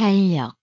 탄력